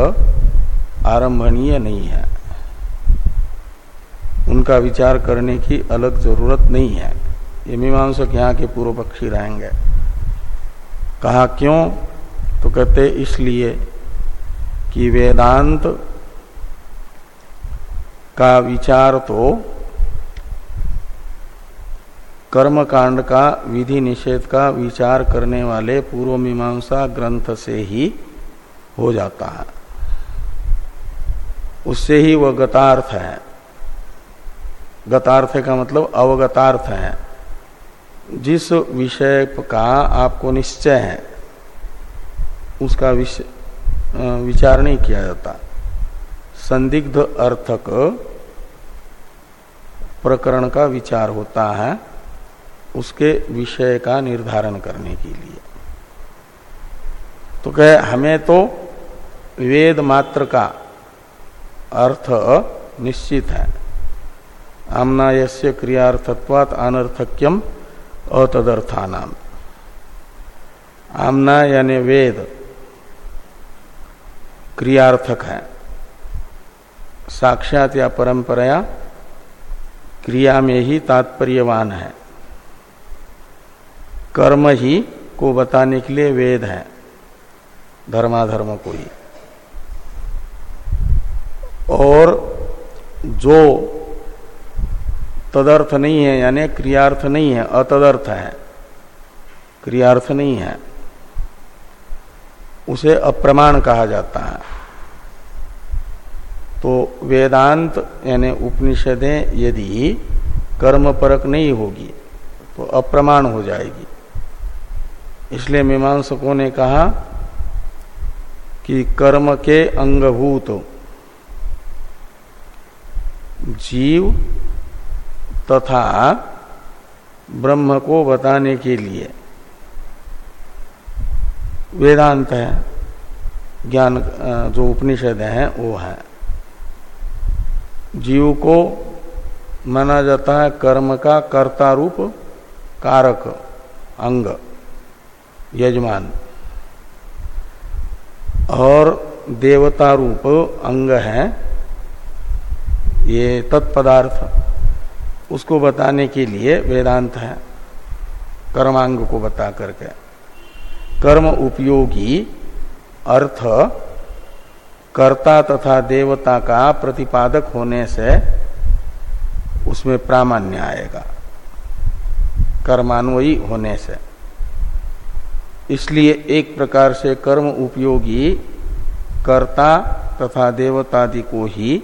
आरंभणीय नहीं है। उनका विचार करने की अलग ज़रूरत नहीं है। ये मीमांसक यहाँ के पूर्व पक्षी रहेंगे। कहा, क्यों? तो कहते, इसलिए कि वेदांत का विचार तो कर्म कांड का विधि निषेध का विचार करने वाले पूर्व मीमांसा ग्रंथ से ही हो जाता है। उससे ही वह गतार्थ है। गतार्थ का मतलब अवगतार्थ है। जिस विषय का आपको निश्चय है, उसका विषय विचार नहीं किया जाता। संदिग्ध अर्थक प्रकरण का विचार होता है उसके विषय का निर्धारण करने के लिए। तो कहे, हमें तो वेद मात्र का अर्थ निश्चित है। आमना यस्य क्रियार्थत्वात अनर्थक्यम अतदर्थानाम। आमना यानी वेद क्रियार्थक है। साक्षात या परंपराया क्रिया में ही तात्पर्यवान है। कर्म ही को बताने के लिए वेद है, धर्माधर्म को ही। और जो तदर्थ नहीं है, यानी क्रियार्थ नहीं है, अतदर्थ है। क्रियार्थ नहीं है। उसे अप्रमाण कहा जाता है। तो वेदांत, यानी उपनिषदें, यदि कर्म परक नहीं होगी तो अप्रमाण हो जाएगी। इसलिए मीमांसकों ने कहा कि कर्म के अंगभूत जीव तथा ब्रह्म को बताने के लिए। वेदांत है, ज्ञान जो उपनिषद है, वो है। जीव को माना जाता है कर्म का कर्ता रूप कारक, अंग, यजमान। और देवता रूप अंग है, ये तत्पदार्थ। उसको बताने के लिए वेदांत है, कर्मांग को बता करके। कर्म उपयोगी, अर्थ, कर्ता तथा देवता का प्रतिपादक होने से उसमें प्रामाण्य आएगा, कर्मान्वयी होने से। इसलिए एक प्रकार से कर्म उपयोगी, कर्ता तथा देवतादि को ही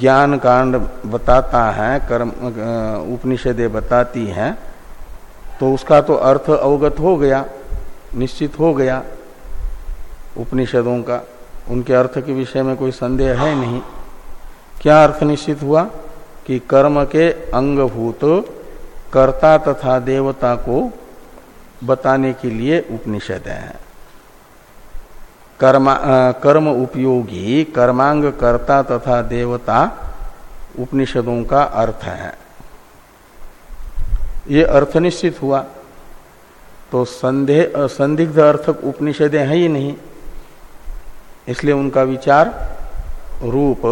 ज्ञान कांड बताता है, कर्म उपनिषदे बताती हैं तो उसका तो अर्थ अवगत हो गया, निश्चित हो गया उपनिषदों का। उनके अर्थ के विषय में कोई संदेह है नहीं। क्या अर्थ निश्चित हुआ? कि कर्म के अंगभूत कर्ता तथा देवता को बताने के लिए उपनिषद है। कर्म कर्म उपयोगी, कर्मांग कर्ता तथा देवता उपनिषदों का अर्थ है। ये अर्थ निश्चित हुआ। तो संदेह संदिग्ध अर्थक उपनिषदे हैं ही नहीं। इसलिए उनका विचार रूप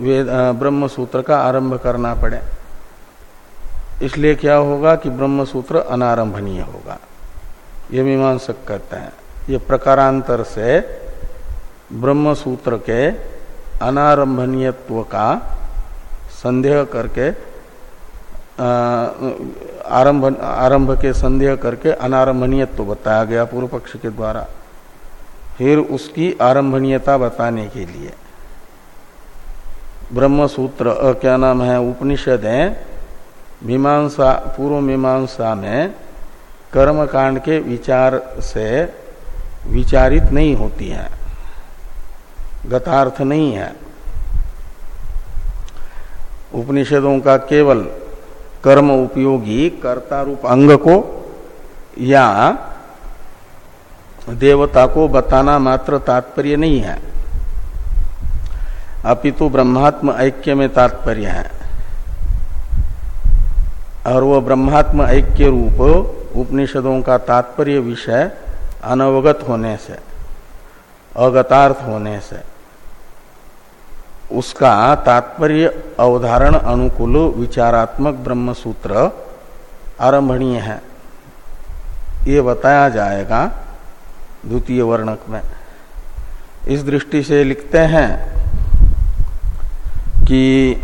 वेद ब्रह्म सूत्र का आरंभ करना पड़े। इसलिए क्या होगा कि ब्रह्म सूत्र अनारंभनीय होगा। ये मीमांसक कहते हैं। ये प्रकारांतर से ब्रह्म सूत्र के अनारंभनीयत्व का संदेह करके आरंभ आरंभ के संदेह करके अनारंभनीयत्व बताया गया पूर्व पक्ष के द्वारा। फिर उसकी आरंभनीयता बताने के लिए ब्रह्म सूत्र क्या नाम है, उपनिषद है, मीमांसा, पूर्व मीमांसा में कर्म कांड के विचार से विचारित नहीं होती है, गतार्थ नहीं है। उपनिषदों का केवल कर्म उपयोगी कर्ता रूप अंग को या देवता को बताना मात्र तात्पर्य नहीं है। अपितु ब्रह्मात्म ऐक्य में तात्पर्य है। और वह ब्रह्मात्म ऐक्य रूप उपनिषदों का तात्पर्य विषय अनवगत होने से, अगतार्थ होने से, उसका तात्पर्य अवधारण अनुकूल विचारात्मक ब्रह्म सूत्र आरंभणीय है। ये बताया जाएगा द्वितीय वर्णक में। इस दृष्टि से लिखते हैं कि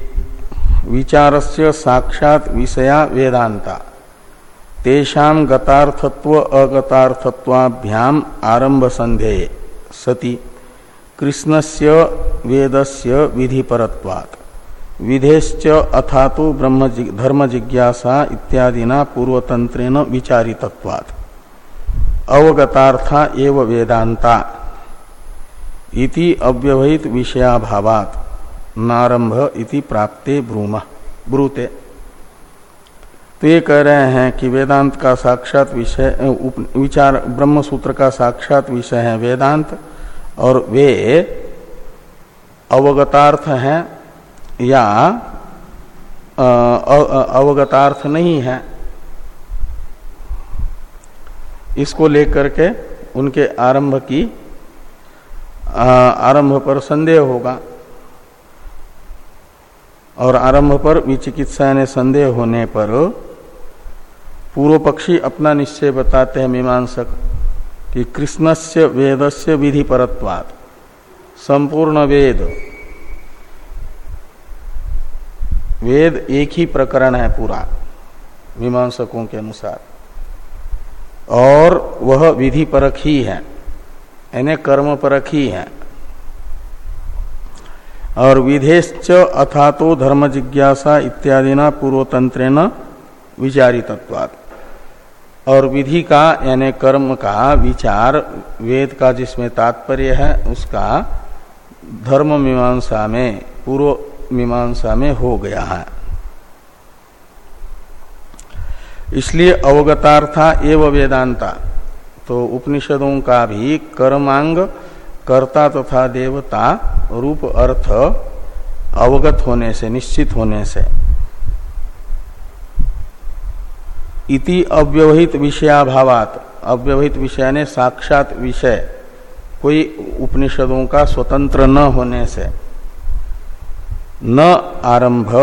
विचारस्य साक्षात विषया वेदांता। तेषाम गतार्थत्व अगतार्थत्वाभ्याम आरंभ संधेय सती। कृष्णस्य, वेदस्य विधिपरत्वात्। विधेश्च अथा तो ब्रह्म धर्म जिज्ञासा इत्यादिना पूर्वतंत्रेण विचारितत्वात्। अवगतार्था एव वेदांता इति अव्यवहित विषयाभावात नारंभ इति प्राप्ते ब्रूम, ब्रूते। तो ये कह रहे हैं कि वेदांत का साक्षात विषय विचार ब्रह्म सूत्र का साक्षात विषय है वेदांत, और वे अवगतार्थ हैं या अवगतार्थ नहीं है। इसको लेकर के उनके आरंभ की आरंभ पर संदेह होगा। और आरंभ पर विचिकित्सा ने संदेह होने पर पूर्व पक्षी अपना निश्चय बताते हैं मीमांसक कि कृष्णस्य वेदस्य विधि परत्वात् संपूर्ण वेद। वेद एक ही प्रकरण है पूरा, मीमांसकों के अनुसार। और वह विधि परक ही है, यानी कर्म परक ही है। और विधेश्च अथा तो धर्म जिज्ञासा इत्यादि न पूर्वतंत्र न विचारितत्वात्। और विधि का, यानी कर्म का विचार, वेद का जिसमें तात्पर्य है, उसका धर्म मीमांसा में, पूर्व मीमांसा में हो गया है। इसलिए अवगतार्था एवं वेदांता तो उपनिषदों का भी कर्मांग, कर्ता तथा देवता रूप अर्थ अवगत होने से, निश्चित होने से। इति अव्यवहित विषयाभावात। अव्यवहित विषय ने साक्षात विषय। कोई उपनिषदों का स्वतंत्र न होने से। न आरंभ।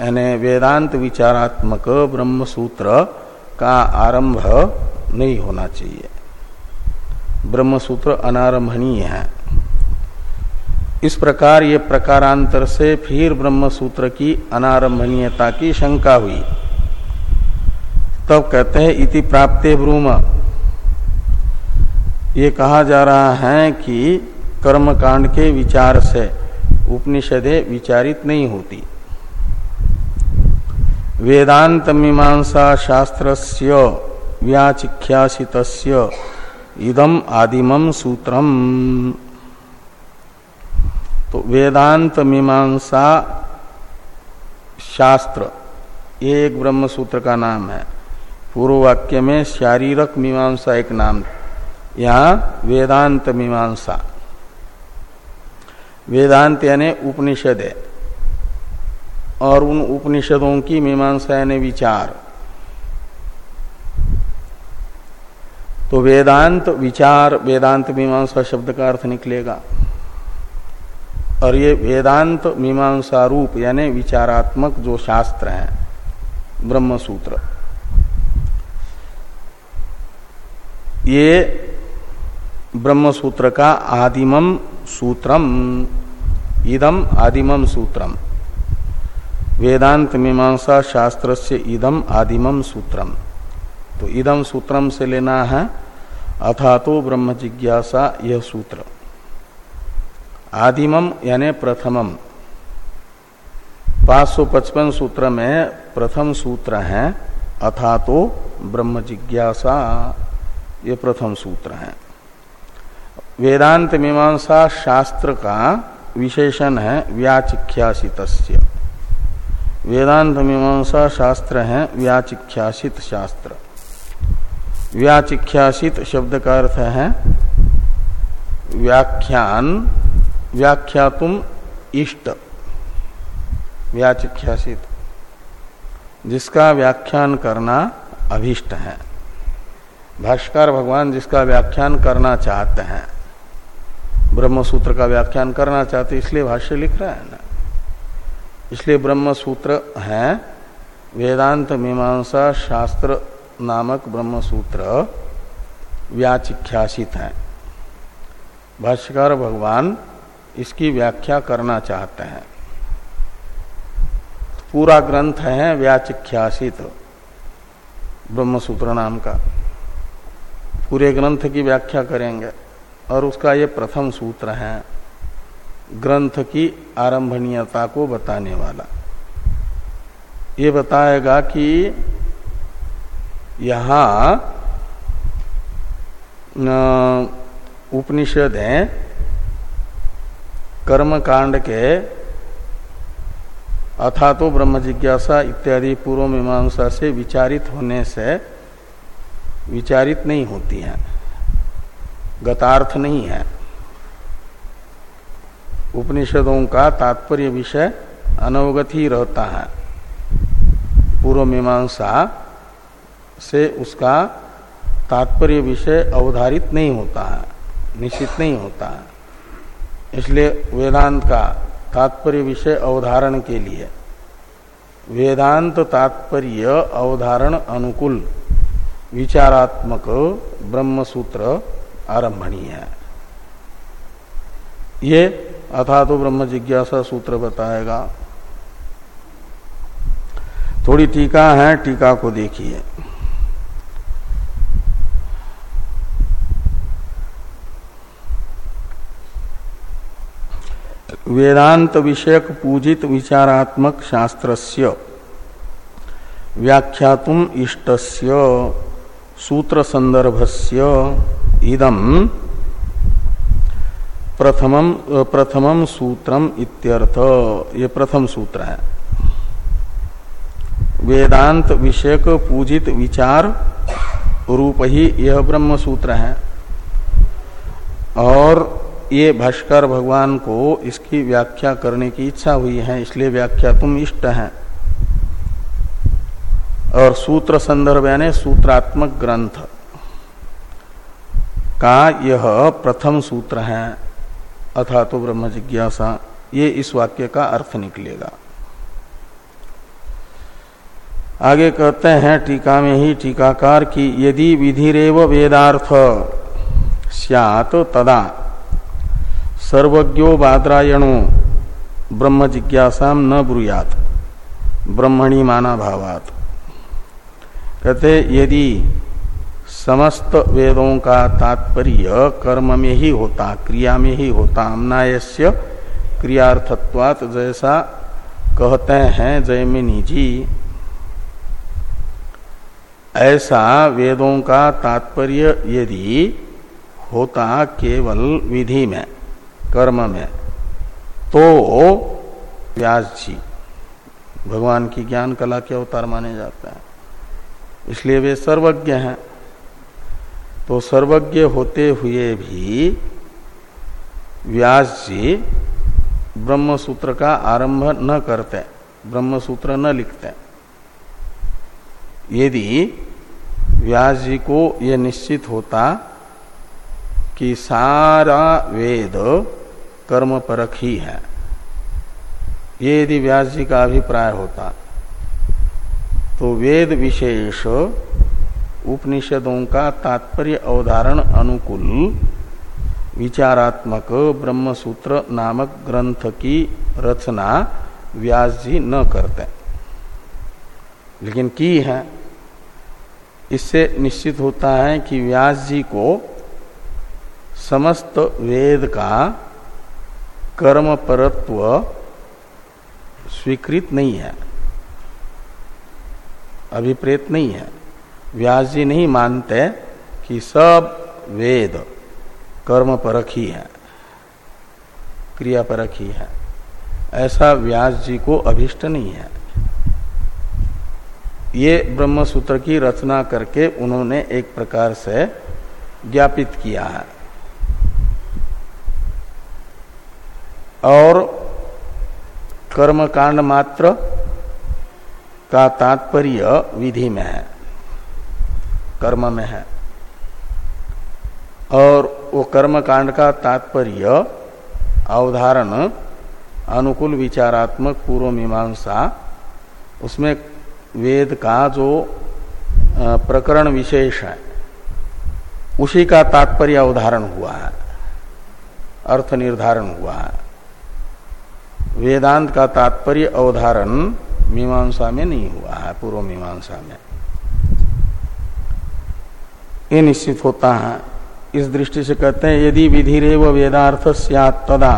यानी वेदांत विचारात्मक ब्रह्म सूत्र का आरंभ नहीं होना चाहिए। ब्रह्म सूत्र अनारंभणीय है। इस प्रकार ये प्रकारांतर से फिर ब्रह्म सूत्र की अनारंभणीयता की शंका हुई। तब कहते हैं, इति प्राप्ते ब्रूम। ये कहा जा रहा है कि कर्म कांड के विचार से उपनिषदे विचारित नहीं होती। वेदांत मीमांसा शास्त्रस्य व्याचिख्यासित इदम आदिमम सूत्रम। तो वेदांत मीमांसा शास्त्र, ये एक ब्रह्म सूत्र का नाम है। पूर्व वाक्य में शारीरक मीमांसा एक नाम यहाँ वेदांत मीमांसा। वेदांत यानी उपनिषद है। और उन उपनिषदों की मीमांसा यानी विचार। तो वेदांत, विचार, वेदांत मीमांसा शब्द का अर्थ निकलेगा। और ये वेदांत मीमांसा रूप यानी विचारात्मक जो शास्त्र है ब्रह्म सूत्र ये ब्रह्म सूत्र का आदिमम सूत्रम, इदम आदिमम सूत्रम। वेदांत मीमांसा शास्त्र से इदम आदिमम सूत्रम। तो इदम सूत्रम से लेना है अथा तो ब्रह्म जिज्ञासा यह सूत्र। आदिमम यानी प्रथमम। पाँच सौ पचपन सूत्र में प्रथम सूत्र है अथा तो ब्रह्म जिज्ञासा। ये प्रथम सूत्र है। वेदांत मीमांसा शास्त्र का विशेषण है व्याचिख्यासित वेदांत मीमांसा शास्त्र है व्याचिख्यासित शास्त्र। व्याचिख्यासित शब्द का अर्थ है व्याख्यान व्याख्या तुम इष्ट। व्याचिख्यासित। जिसका व्याख्यान करना अभिष्ट है। भाष्कर भगवान जिसका व्याख्यान करना चाहते हैं ब्रह्म सूत्र का व्याख्यान करना चाहते इसलिए भाष्य लिख रहा है ना। इसलिए ब्रह्म सूत्र है, वेदांत मीमांसा शास्त्र नामक ब्रह्म सूत्र व्याचिख्यासित है। भाष्यकार भगवान इसकी व्याख्या करना चाहते हैं। पूरा ग्रंथ है व्याचिख्यासित ब्रह्म सूत्र नाम का। पूरे ग्रंथ की व्याख्या करेंगे और उसका ये प्रथम सूत्र है, ग्रंथ की आरंभणीयता को बताने वाला। ये बताएगा कि यहाँ उपनिषद है कर्म कांड के अथा तो ब्रह्म जिज्ञासा इत्यादि पूर्व मीमांसा से विचारित होने से विचारित नहीं होती हैं। गतार्थ नहीं है। उपनिषदों का तात्पर्य विषय अनवगत ही रहता है। पूर्व मीमांसा से उसका तात्पर्य विषय अवधारित नहीं होता है, निश्चित नहीं होता है। इसलिए वेदांत का तात्पर्य विषय अवधारण के लिए वेदांत तात्पर्य अवधारण अनुकूल विचारात्मक ब्रह्म सूत्र आरंभणी है। ये अथा तो ब्रह्म जिज्ञासा सूत्र बताएगा। थोड़ी टीका है, टीका को देखिए। वेदांत विषयक पूजित विचारात्मक शास्त्रस्य। व्याख्यातुम इष्टस्य। सूत्र संदर्भस्य इदम प्रथमम प्रथमम सूत्रम इत्यर्थ, ये प्रथम सूत्र है। वेदांत विषयक पूजित विचार रूप ही यह ब्रह्म सूत्र है। और ये भाष्कर भगवान को इसकी व्याख्या करने की इच्छा हुई है, इसलिए व्याख्या तुम इष्ट है। और सूत्र संदर्भ यानी सूत्रात्मक ग्रंथ। का यह प्रथम सूत्र है, अथा तो ब्रह्म जिज्ञासा, ये इस वाक्य का अर्थ निकलेगा। आगे कहते हैं, टीका में ही टीकाकार की, यदि विधिरेव वेदार्थ, सियात तदा, सर्वज्ञो बाद्रायणो, ब्रह्म जिज्ञासा न ब्रुयात, ब्रह्मणी माना भावात कहते, यदि समस्त वेदों का तात्पर्य कर्म में ही होता, क्रिया में ही होता अमनायस्य क्रियार्थत्वात जैसा कहते हैं जयमिनी जी, ऐसा वेदों का तात्पर्य यदि होता केवल विधि में, कर्म में तो व्यास जी, भगवान की ज्ञान कला के अवतार माने जाते हैं। इसलिए वे सर्वज्ञ हैं। तो सर्वज्ञ होते हुए भी व्यास जी ब्रह्म सूत्र का आरंभ न करते ब्रह्म सूत्र न लिखते। यदि व्यास जी को यह निश्चित होता कि सारा वेद कर्म परख ही है, ये यदि व्यास जी का अभिप्राय होता तो वेद विशेष उपनिषदों का तात्पर्य अवधारण अनुकूल, विचारात्मक ब्रह्म सूत्र नामक ग्रंथ की रचना व्यास जी न करते। लेकिन की है? इससे निश्चित होता है कि व्यास जी को समस्त वेद का कर्म परत्व स्वीकृत नहीं है। अभिप्रेत नहीं है। व्यास जी नहीं मानते कि सब वेद कर्म परक ही है, क्रिया परक ही है। ऐसा व्यास जी को अभिष्ट नहीं है। ये ब्रह्म सूत्र की रचना करके उन्होंने एक प्रकार से ज्ञापित किया है। और कर्म कांड मात्र का तात्पर्य विधि में है, कर्म में है। और वो कर्म कांड का तात्पर्य अवधारण, अनुकूल विचारात्मक पूर्व मीमांसा, उसमें वेद का जो प्रकरण विशेष है, उसी का तात्पर्य अवधारण हुआ है, अर्थ निर्धारण हुआ है। वेदांत का तात्पर्य अवधारण मीमांसा में नहीं हुआ है, पूर्व मीमांसा में। ये निश्चित होता है। इस दृष्टि से कहते हैं, यदि विधि रेव वेदार्थ सियात तदा,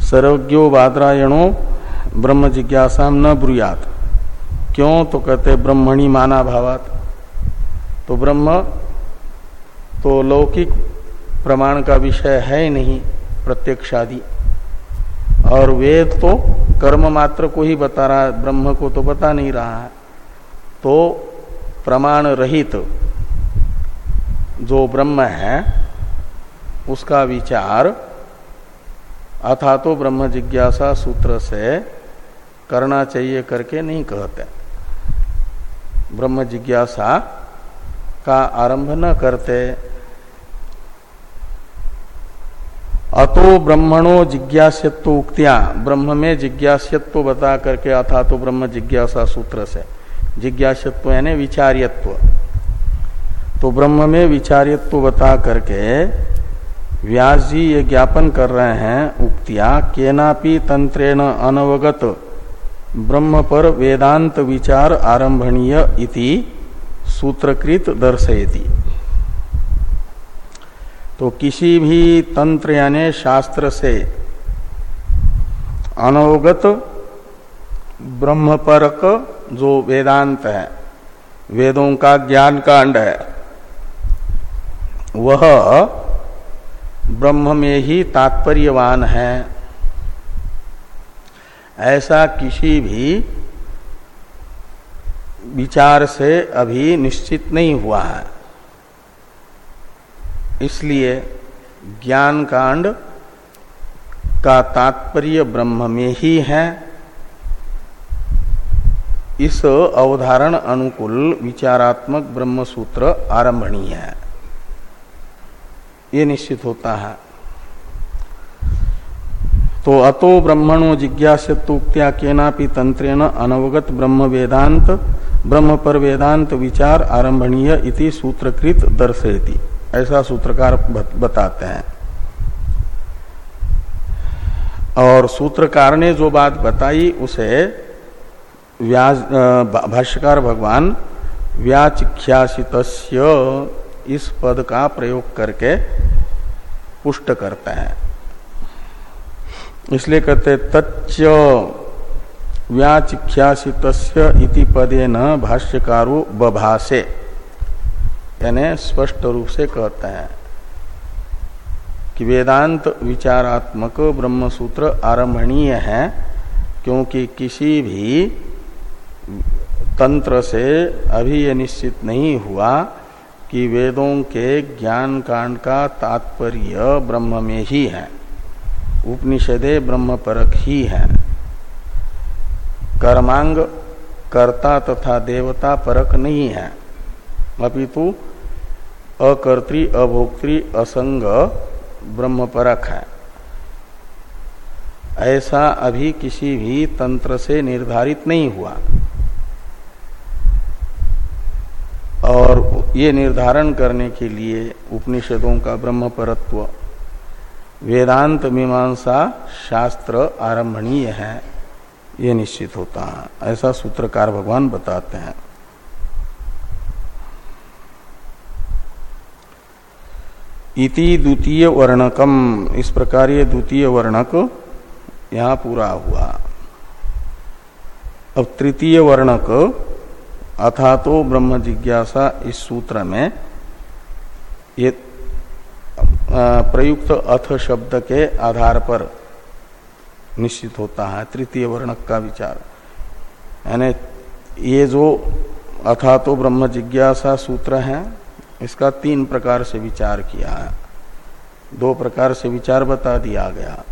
सर्वज्ञो बादरायणो ब्रह्म जिज्ञासा न ब्रुयात। क्यों? तो कहते ब्रह्मणी माना भावात तो ब्रह्म तो लौकिक प्रमाण का विषय है नहीं, प्रत्यक्षादि। और वेद तो कर्म मात्र को ही बता रहा है, ब्रह्म को तो बता नहीं रहा है। तो प्रमाण रहित जो ब्रह्म है, उसका विचार अथा तो ब्रह्म जिज्ञासा सूत्र से करना चाहिए करके नहीं कहते। ब्रह्म जिज्ञासा का आरंभ न करते अतो ब्रह्मणो जिज्ञास्यत्व उक्तिया। ब्रह्म में जिज्ञास्यत्व बता करके अथा तो ब्रह्म जिज्ञासा सूत्र से। जिज्ञासत्व यानी विचार्यत्व। तो ब्रह्म में विचार्यत्व बता करके व्यास जी ये ज्ञापन कर रहे हैं, उक्तिया, केनापि तंत्रेण अनवगत ब्रह्म पर वेदांत विचार आरंभणीय इति सूत्रकृत दर्शयति। तो किसी भी तंत्र यानी शास्त्र से अनवगत ब्रह्म परक जो वेदांत है, वेदों का ज्ञान कांड है, वह ब्रह्म में ही तात्पर्यवान है। ऐसा किसी भी विचार से अभी निश्चित नहीं हुआ है। इसलिए ज्ञान कांड का तात्पर्य ब्रह्म में ही है। इस अवधारण अनुकूल विचारात्मक ब्रह्म सूत्र आरंभणीय है। ये निश्चित होता है। तो अतो ब्रह्मणो जिज्ञास्यतुक्त्या केनापि तंत्रेण अनवगत ब्रह्म वेदांत ब्रह्म पर वेदांत विचार आरंभणीय इति सूत्रकृत दर्शयति। ऐसा सूत्रकार बताते हैं। और सूत्रकार ने जो बात बताई, उसे व्याज भाष्यकार भगवान व्याचिख्यासित इस पद का प्रयोग करके पुष्ट करते हैं। इसलिए कहते तच्च व्याचिख्यासित इति पदे न भाष्यकारो बभासे। यानी स्पष्ट रूप से कहते हैं कि वेदांत विचारात्मक ब्रह्म सूत्र आरंभणीय है, क्योंकि किसी भी तंत्र से अभी ये निश्चित नहीं हुआ कि वेदों के ज्ञान कांड का तात्पर्य ब्रह्म में ही है। उपनिषदे ब्रह्म परक ही है। कर्मांग, कर्ता तथा देवता परक नहीं है। अपितु अकर्त्री, अभोक्त्री, असंग ब्रह्म परक है। ऐसा अभी किसी भी तंत्र से निर्धारित नहीं हुआ। और ये निर्धारण करने के लिए उपनिषदों का ब्रह्म परत्व वेदांत मीमांसा शास्त्र आरंभणीय है, ये निश्चित होता है। ऐसा सूत्रकार भगवान बताते हैं। इति द्वितीय वर्णकम। इस प्रकार ये द्वितीय वर्णक यहाँ पूरा हुआ। अब तृतीय वर्णक अथा तो ब्रह्म जिज्ञासा इस सूत्र में, ये प्रयुक्त अथ शब्द के आधार पर निश्चित होता है तृतीय वर्णक का विचार। यानी ये जो अथा तो ब्रह्म जिज्ञासा सूत्र है इसका तीन प्रकार से विचार किया दो प्रकार से विचार बता दिया गया।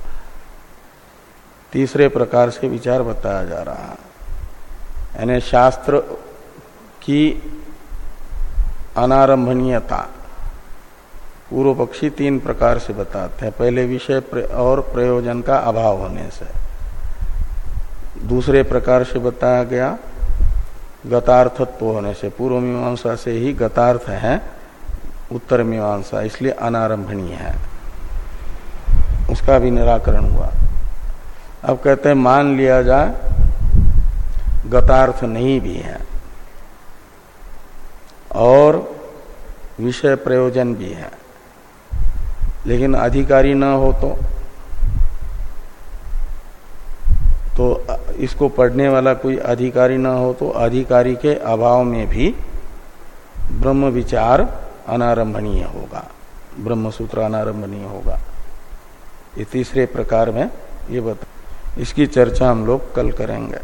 तीसरे प्रकार से विचार बताया जा रहा है। यानी शास्त्र की अनारंभनीयता। पूर्व पक्षी तीन प्रकार से बताते हैं। पहले विषय और प्रयोजन का अभाव होने से। दूसरे प्रकार से बताया गया गतार्थत्व होने से। पूर्व मीमांसा से ही गतार्थ है। उत्तर मीमांसा इसलिए अनारंभणीय है। उसका भी निराकरण हुआ। अब कहते हैं, मान लिया जाए, गतार्थ नहीं भी है, और विषय प्रयोजन भी है, लेकिन अधिकारी न हो तो तो इसको पढ़ने वाला कोई अधिकारी न हो तो अधिकारी के अभाव में भी ब्रह्म विचार अनारंभनीय होगा। ब्रह्म सूत्र अनारंभनीय होगा। ये तीसरे प्रकार में ये बता इसकी चर्चा हम लोग कल करेंगे।